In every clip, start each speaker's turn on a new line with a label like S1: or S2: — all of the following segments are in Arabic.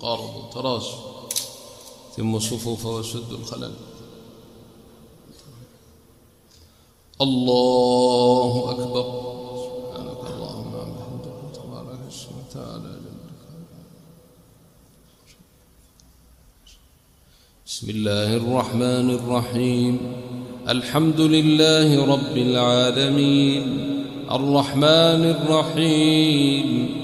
S1: قارب تراص ثم الصفوف وسد الخلل. الله أكبر. سبحانك اللهم وبحمدك تبارك اسمك وتعالى بسم الله الرحمن الرحيم. الحمد لله رب العالمين. الرحمن الرحيم.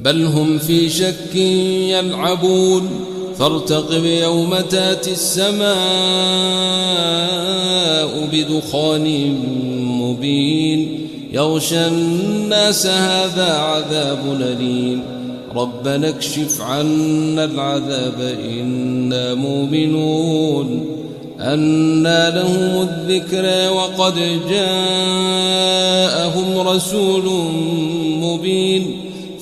S1: بل هم في شك يلعبون. فارتقب يوم تأتي السماء بدخان مبين. يغشى الناس هذا عذاب أليم. ربنا اكشف عنا العذاب إنا مؤمنون. أنى لهم الذكرى وقد جاءهم رسول مبين.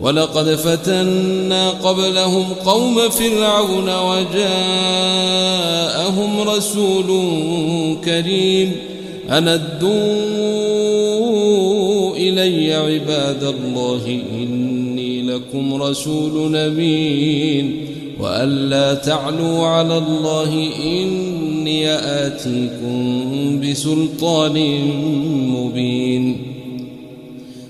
S1: ولقد فتنا قبلهم قوم فرعون وجاءهم رسول كريم أندوا إلي عباد الله إني لكم رسول أمين وألا تعلوا على الله إني آتيكم بسلطان مبين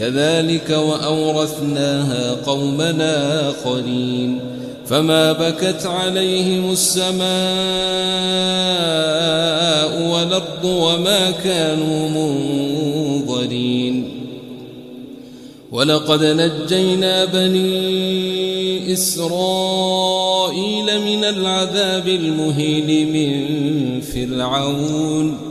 S1: كذلك وأورثناها قومنا آخرين فما بكت عليهم السماء والأرض وما كانوا منظرين ولقد نجينا بني إسرائيل من العذاب المهين من فرعون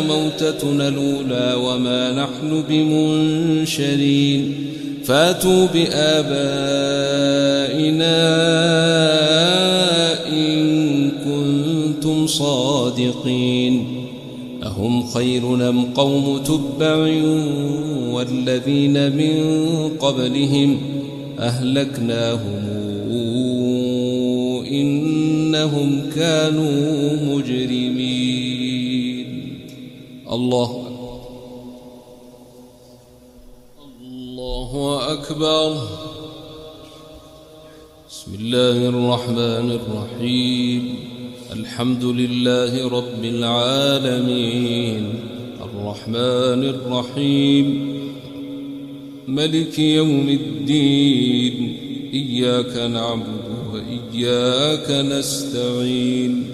S2: موتتنا الأولى وما نحن بمنشرين. فاتوا بآبائنا إن كنتم صادقين. أهم خير أم قوم تبع والذين من قبلهم أهلكناهم؟ إنهم كانوا مجرمين. الله الله أكبر. بسم الله الرحمن الرحيم. الحمد لله رب العالمين. الرحمن الرحيم. ملك يوم الدين. إياك نعبد وإياك نستعين.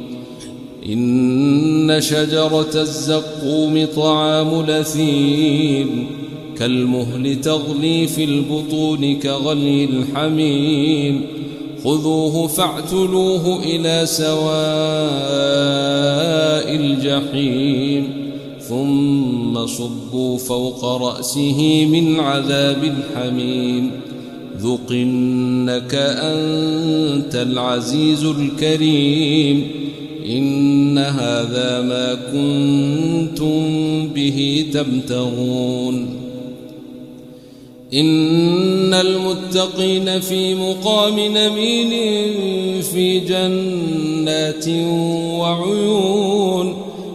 S2: إن شجرة الزقوم طعام لثيم كالمهل تغلي في البطون كغلي الحميم. خذوه فاعتلوه إلى سواء الجحيم ثم صبوا فوق رأسه من عذاب الحميم ذق إنك أنت العزيز الكريم. إن هذا ما كنتم به تمتغون إن المتقين في مقام نمين في جنات وعيون.